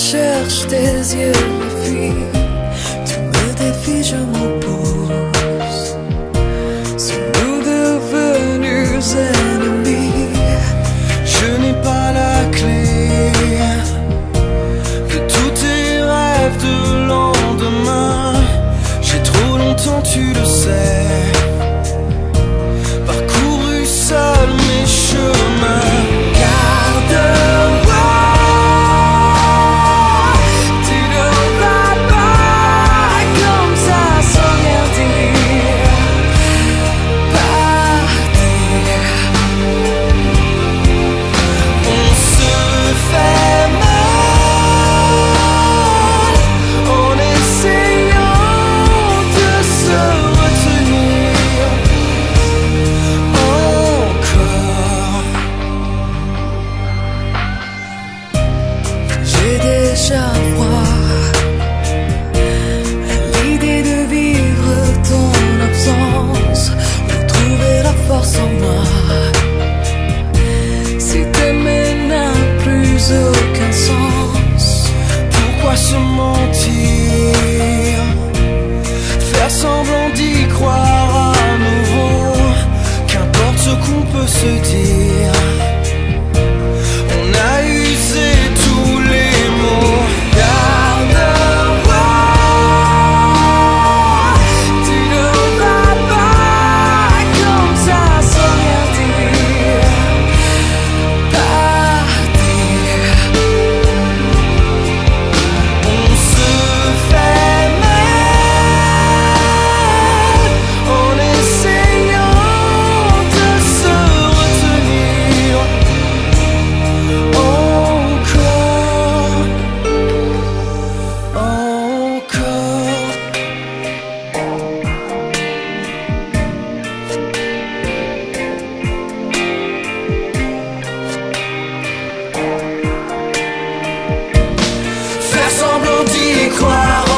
cherche tes yeux, fille. Tu me défies, je m'oppose. Sommes-nous devenus ennemis? Je n'ai pas la clé de tous tes rêves de lendemain. J'ai trop longtemps, tu le sais. 这 croire